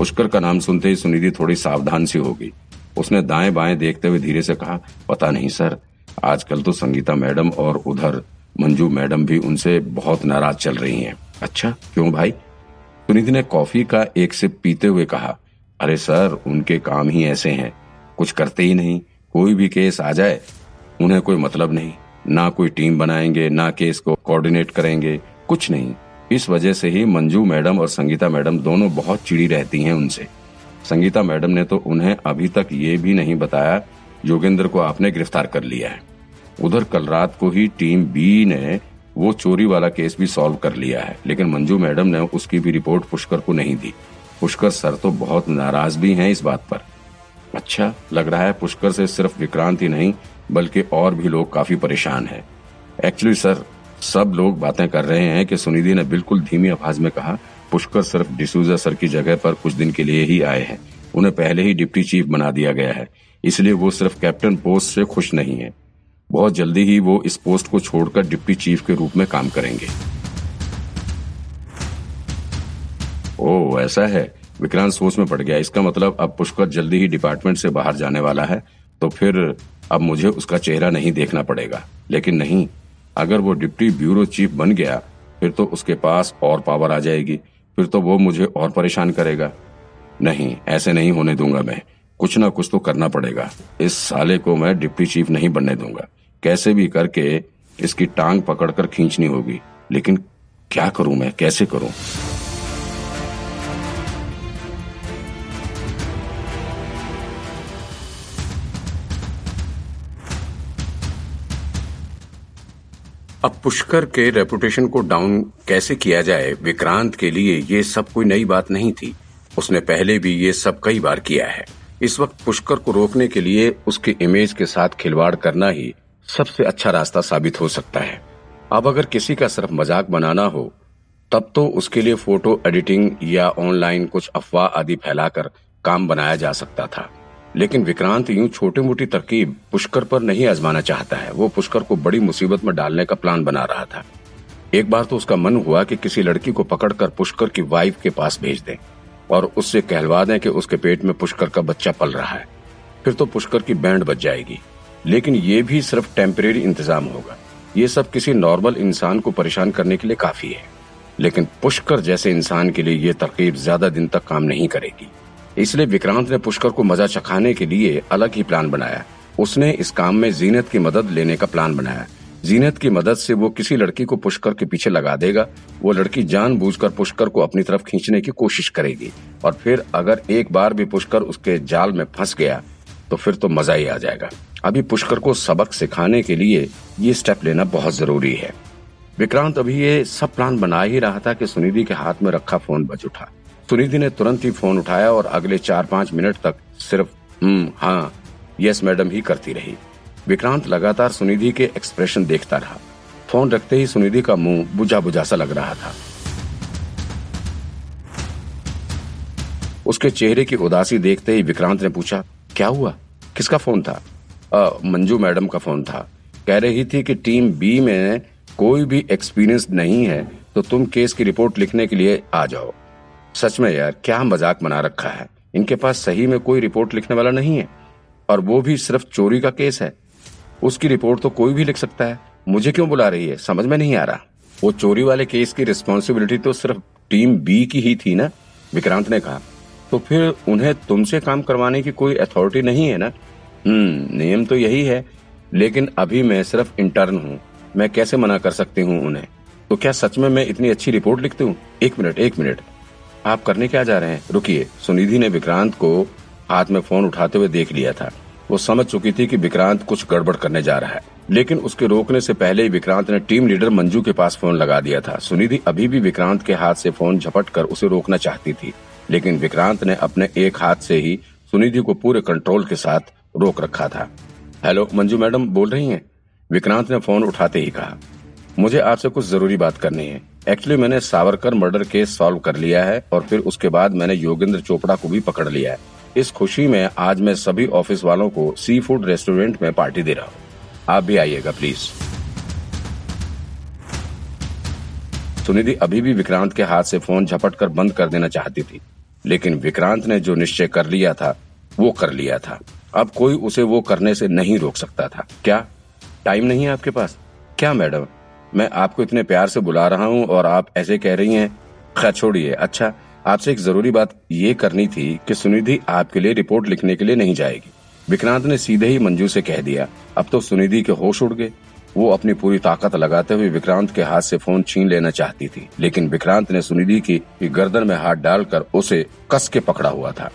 पुष्कर का नाम सुनते ही सुनिधि थोड़ी सावधान सी हो गई। उसने दाएँ बाएँ देखते हुए धीरे से कहा, पता नहीं सर, आजकल तो संगीता मैडम और उधर मंजू मैडम भी उनसे बहुत नाराज़ चल रही हैं। अच्छा क्यों भाई? सुनिधि ने कॉफ़ी का एक सिप पीते हुए कहा, अरे सर, उनके काम ही ऐसे हैं। कुछ करते ही नहीं, कोई भी केस आ जाए, उन्हें कोई मतलब नहीं। ना कोई टीम बनाएँगे, ना केस को कोऑर्डिनेट करेंगे, कुछ नहीं। इस वजह से ही मंजू मैडम और संगीता मैडम दोनों बहुत चिड़ी रहती हैं उनसे। संगीता मैडम ने तो उन्हें अभी तक ये भी नहीं बताया योगेंद्र को आपने गिरफ़्तार कर लिया है। उधर कल रात को ही टीम बी ने वो चोरी वाला केस भी सॉल्व कर लिया है, लेकिन मंजू मैडम ने उसकी भी रिपोर्ट पुष्कर को नहीं दी। पुष्कर सर तो बहुत नाराज़ भी हैं इस बात पर। अच्छा लग रहा है पुष्कर से सिर्फ़ विक्रांत ही नहीं, बल्कि और भी लोग काफ़ी परेशान हैं। एक्चुअली सर सब लोग बातें कर रहे हैं कि सुनिधि ने बिल्कुल धीमी आवाज़ में कहा, पुष्कर सिर्फ़ डिसूजा सर की जगह पर कुछ दिन के लिए ही आए हैं। उन्हें पहले ही डिप्टी चीफ बना दिया गया है। इसलिए वो सिर्फ़ कैप्टन पोस्ट से खुश नहीं है। बहुत जल्दी ही वो इस पोस्ट को छोड़कर डिप्टी चीफ के रूप में काम करेंगे। ओ, ऐसा है। विक्रांत सोच में पड़ गया। इसका मतलब अब पुष्कर जल्दी ही डिपार्टमेंट से बाहर जाने वाला है तो फिर अब मुझे उसका चेहरा नहीं देखना पड़ेगा। लेकिन नहीं अगर वो डिप्टी ब्यूरो चीफ बन गया, फिर तो उसके पास और पावर आ जाएगी। फिर तो वो मुझे और परेशान करेगा। नहीं, ऐसे नहीं होने दूँगा मैं। कुछ ना कुछ तो करना पड़ेगा। इस साले को मैं डिप्टी चीफ नहीं बनने दूँगा। कैसे भी करके इसकी टांग पकड़कर खींचनी होगी। लेकिन क्या करूँ मैं? कैसे करूँ? अब पुष्कर के रेपुटेशन को डाउन कैसे किया जाए? विक्रांत के लिए ये सब कोई नई बात नहीं थी। उसने पहले भी ये सब कई बार किया है। इस वक्त पुष्कर को रोकने के लिए उसके इमेज के साथ खिलवाड़ करना ही सबसे अच्छा रास्ता साबित हो सकता है। अब अगर किसी का सिर्फ़ मज़ाक बनाना हो, तब तो उसके लिए फ़ोटो एडिटिंग या ऑनलाइन कुछ अफवाह आदि फैलाकर काम बनाया जा सकता था। लेकिन विक्रांत यूँ छोटी मोटी तरकीब पुष्कर पर नहीं आजमाना चाहता है। वो पुष्कर को बड़ी मुसीबत में डालने का प्लान बना रहा था। एक बार तो उसका मन हुआ कि किसी लड़की को पकड़कर पुष्कर की वाइफ के पास भेज दें और उससे कहलवा दें कि उसके पेट में पुष्कर का बच्चा पल रहा है। फिर तो पुष्कर की बैंड बच जाएगी। लेकिन ये भी सिर्फ़ टेम्परेरी इंतज़ाम होगा। ये सब किसी नॉर्मल इंसान को परेशान करने के लिए काफ़ी है। लेकिन पुष्कर जैसे इंसान के लिए ये तरकीब ज़्यादा दिन तक काम नहीं करेगी। इसलिए विक्रांत ने पुष्कर को मज़ा चखाने के लिए अलग ही प्लान बनाया। उसने इस काम में जीनत की मदद लेने का प्लान बनाया। जीनत की मदद से वो किसी लड़की को पुष्कर के पीछे लगा देगा। वो लड़की जानबूझकर पुष्कर को अपनी तरफ़ खींचने की कोशिश करेगी। और फिर अगर एक बार भी पुष्कर उसके जाल में फंस गया तो फिर तो मज़ा ही आ जाएगा। अभी पुष्कर को सबक सिखाने के लिए ये स्टेप लेना बहुत ज़रूरी है। विक्रांत अभी ये सब प्लान बना ही रहा था कि सुनिधि के हाथ में रखा फ़ोन बज उठा। सुनिधि ने तुरंत ही फ़ोन उठाया और अगले चार पाँच मिनट तक सिर्फ़ हम्म हाँ यस मैडम ही करती रही। विक्रांत लगातार सुनिधि के एक्सप्रेशन देखता रहा। फ़ोन रखते ही सुनिधि का मुँह बुझा बुझा सा लग रहा था। उसके चेहरे की उदासी देखते ही विक्रांत ने पूछा, क्या हुआ? किसका फ़ोन था? मंजू मैडम का फ़ोन था। कह रही थी कि टीम बी में कोई भी एक्सपीरियंस नहीं है तो तुम केस की रिपोर्ट लिखने के लिए आ जाओ। सच में यार, क्या मज़ाक बना रखा है? इनके पास सही में कोई रिपोर्ट लिखने वाला नहीं है। और वो भी सिर्फ़ चोरी का केस है। उसकी रिपोर्ट तो कोई भी लिख सकता है। मुझे क्यों बुला रही है? समझ में नहीं आ रहा। वो चोरी वाले केस की रिस्पॉन्सिबिलिटी तो सिर्फ़ टीम बी की ही थी ना? विक्रांत ने कहा। तो फिर उन्हें तुमसे काम करवाने की कोई अथॉरिटी नहीं है ना? हम्म नियम तो यही है। लेकिन अभी मैं सिर्फ़ इंटर्न हूँ। मैं कैसे मना कर सकती हूँ उन्हें? तो क्या सच में मैं इतनी अच्छी रिपोर्ट लिखती हूँ? एक मिनट एक मिनट। आप करने क्या जा रहे हैं? रुकिए। सुनिधि ने विक्रांत को हाथ में फ़ोन उठाते हुए देख लिया था। वो समझ चुकी थी कि विक्रांत कुछ गड़बड़ करने जा रहा है। लेकिन उसके रोकने से पहले ही विक्रांत ने टीम लीडर मंजू के पास फ़ोन लगा दिया था। सुनिधि अभी भी विक्रांत के हाथ से फ़ोन झपट कर उसे रोकना चाहती थी। लेकिन विक्रांत ने अपने एक हाथ से ही सुनिधि को पूरे कंट्रोल के साथ रोक रखा था। हेलो, मंजू मैडम बोल रही हैं? विक्रांत ने फ़ोन उठाते ही कहा। मुझे आपसे कुछ ज़रूरी बात करनी है। एक्चुअली मैंने सावरकर मर्डर केस सॉल्व कर लिया है और फिर उसके बाद मैंने योगेंद्र चोपड़ा को भी पकड़ लिया है। इस खुशी में आज मैं सभी ऑफ़िस वालों को सी फ़ूड रेस्टोरेंट में पार्टी दे रहा हूँ। आप भी आइएगा प्लीज़ सुनिधि, अभी भी विक्रांत के हाथ से फ़ोन झपट कर बंद कर देना चाहती थी। लेकिन विक्रांत ने जो निश्चय कर लिया था, वो कर लिया था। अब कोई उसे वो करने से नहीं रोक सकता था। क्या? टाइम नहीं है आपके पास? क्या, मैडम? मैं आपको इतने प्यार से बुला रहा हूँ और आप ऐसे कह रही हैं, खैर छोड़िए। अच्छा आपसे एक ज़रूरी बात ये करनी थी कि सुनिधि आपके लिए रिपोर्ट लिखने के लिए नहीं जाएगी। विक्रांत ने सीधे ही मंजू से कह दिया। अब तो सुनिधि के होश उड़ गए। वो अपनी पूरी ताकत लगाते हुए विक्रांत के हाथ से फ़ोन छीन लेना चाहती थी, लेकिन विक्रांत ने सुनिधि की गर्दन में हाथ डालकर उसे कस के पकड़ा हुआ था।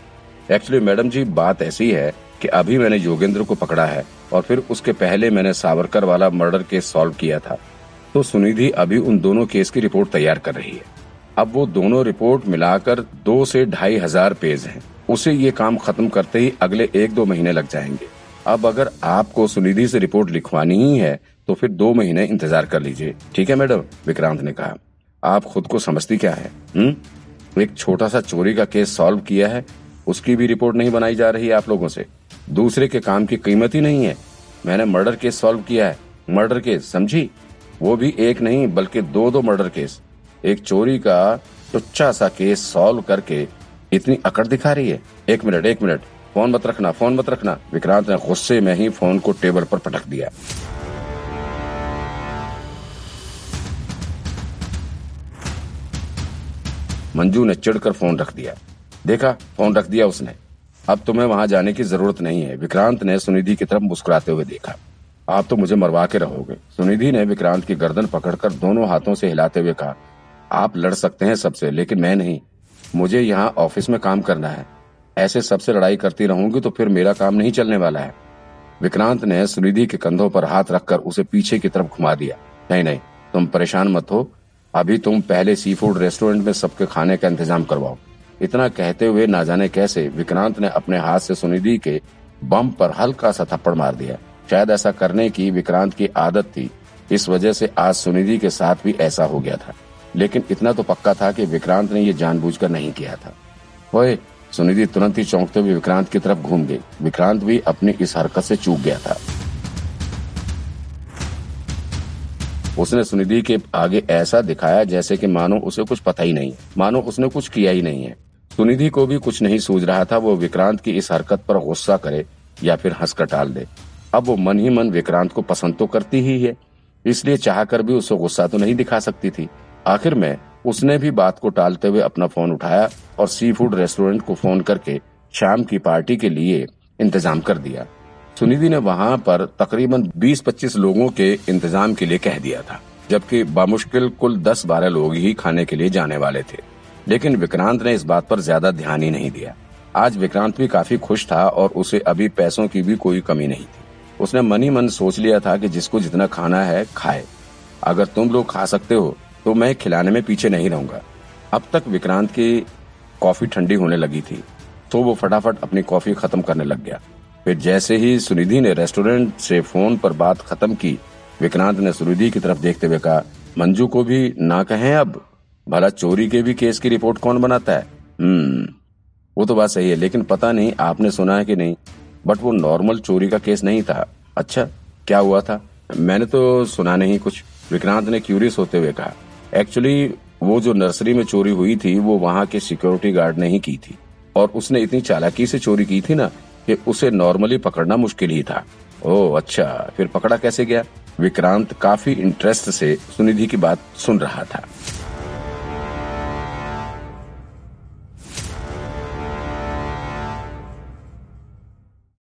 एक्चुअली मैडम जी, बात ऐसी है कि अभी मैंने योगेंद्र को पकड़ा है और फिर उसके पहले मैंने सावरकर वाला मर्डर केस सॉल्व किया था। तो सुनिधि अभी उन दोनों केस की रिपोर्ट तैयार कर रही है। अब वो दोनों रिपोर्ट मिलाकर दो से ढाई हज़ार पेज हैं। उसे ये काम खत्म करते ही अगले एक दो महीने लग जाएँगे। अब अगर आपको सुनिधि से रिपोर्ट लिखवानी ही है तो फिर दो महीने इंतज़ार कर लीजिए। ठीक है मैडम? विक्रांत ने कहा। आप खुद को समझती क्या है? हम्म? एक छोटा सा चोरी का केस सॉल्व किया है, उसकी भी रिपोर्ट नहीं बनाई जा रही है आप लोगों से। दूसरे के काम की कीमत ही नहीं है। मैंने मर्डर केस सॉल्व किया है। मर्डर केस, समझी? वो भी एक नहीं, बल्कि दो दो मर्डर केस। एक चोरी का टुच्चा सा केस सॉल्व करके इतनी अकड़ दिखा रही है। एक मिनट एक मिनट। फ़ोन मत रखना, फ़ोन मत रखना। विक्रांत ने गुस्से में ही फ़ोन को टेबल पर पटक दिया। मंजू ने चिड़कर फ़ोन रख दिया। देखा, फ़ोन रख दिया उसने। अब तुम्हें वहाँ जाने की ज़रूरत नहीं है। विक्रांत ने सुनिधि की तरफ़ मुस्कुराते हुए देखा। आप तो मुझे मरवा के रहोगे। सुनिधि ने विक्रांत की गर्दन पकड़कर दोनों हाथों से हिलाते हुए कहा, आप लड़ सकते हैं सबसे, लेकिन मैं नहीं। मुझे यहाँ ऑफ़िस में काम करना है। ऐसे सबसे लड़ाई करती रहूँगी तो फिर मेरा काम नहीं चलने वाला है। विक्रांत ने सुनिधि के कंधों पर हाथ रखकर उसे पीछे की तरफ़ घुमा दिया। नहीं नहीं, तुम परेशान मत हो। अभी तुम पहले सी फ़ूड रेस्टोरेंट में सबके खाने का इंतज़ाम करवाओ। इतना कहते हुए ना जाने कैसे विक्रांत ने अपने हाथ से सुनिधि के बम पर हल्का सा थप्पड़ मार दिया। शायद ऐसा करने की विक्रांत की आदत थी। इस वजह से आज सुनिधि के साथ भी ऐसा हो गया था। लेकिन इतना तो पक्का था कि विक्रांत ने ये जानबूझकर नहीं किया था। ओए, सुनिधि तुरंत ही चौंकते हुए विक्रांत की तरफ़ घूम गई। विक्रांत भी अपनी इस हरकत से चूक गया था। उसने सुनिधि के आगे ऐसा दिखाया जैसे कि मानो उसे कुछ पता ही नहीं मानो उसने कुछ किया ही नहीं है। सुनिधि को भी कुछ नहीं सूझ रहा था वो विक्रांत की इस हरकत पर गुस्सा करे या फिर हंसकर टाल दे। अब वो मन ही मन विक्रांत को पसंद तो करती ही है, इसलिए चाहकर भी उसे गुस्सा तो नहीं दिखा सकती थी। आखिर में उसने भी बात को टालते हुए अपना फ़ोन उठाया और सी फ़ूड रेस्टोरेंट को फ़ोन करके शाम की पार्टी के लिए इंतज़ाम कर दिया। सुनिधि ने वहाँ पर तकरीबन 20-25 लोगों के इंतज़ाम के लिए कह दिया था, जबकि बामुश्किल कुल 10-12 लोग ही खाने के लिए जाने वाले थे। लेकिन विक्रांत ने इस बात पर ज़्यादा ध्यान ही नहीं दिया। आज विक्रांत भी काफ़ी खुश था और उसे अभी पैसों की भी कोई कमी नहीं थी। उसने मन ही मन सोच लिया था कि जिसको जितना खाना है, खाए। अगर तुम लोग खा सकते हो तो मैं खिलाने में पीछे नहीं रहूँगा। अब तक विक्रांत की कॉफ़ी ठंडी होने लगी थी तो वो फटाफट अपनी कॉफ़ी खत्म करने लग गया। फिर जैसे ही सुनिधि ने रेस्टोरेंट से फ़ोन पर बात खत्म की, विक्रांत ने सुनिधि की तरफ़ देखते हुए कहा, मंजू को भी ना कहें अब। भला चोरी के भी केस की रिपोर्ट कौन बनाता है? हम्म वो तो बात सही है, लेकिन पता नहीं, आपने सुना है कि नहीं? बट वो नॉर्मल चोरी का केस नहीं था। अच्छा क्या हुआ था? मैंने तो सुना नहीं कुछ। विक्रांत ने क्यूरियस होते हुए कहा। एक्चुअली वो जो नर्सरी में चोरी हुई थी, वो वहाँ के सिक्योरिटी गार्ड ने ही की थी। और उसने इतनी चालाकी से चोरी की थी ना, कि उसे नॉर्मली पकड़ना मुश्किल ही था। ओह अच्छा फिर पकड़ा कैसे गया? विक्रांत काफ़ी इंटरेस्ट से सुनिधि की बात सुन रहा था।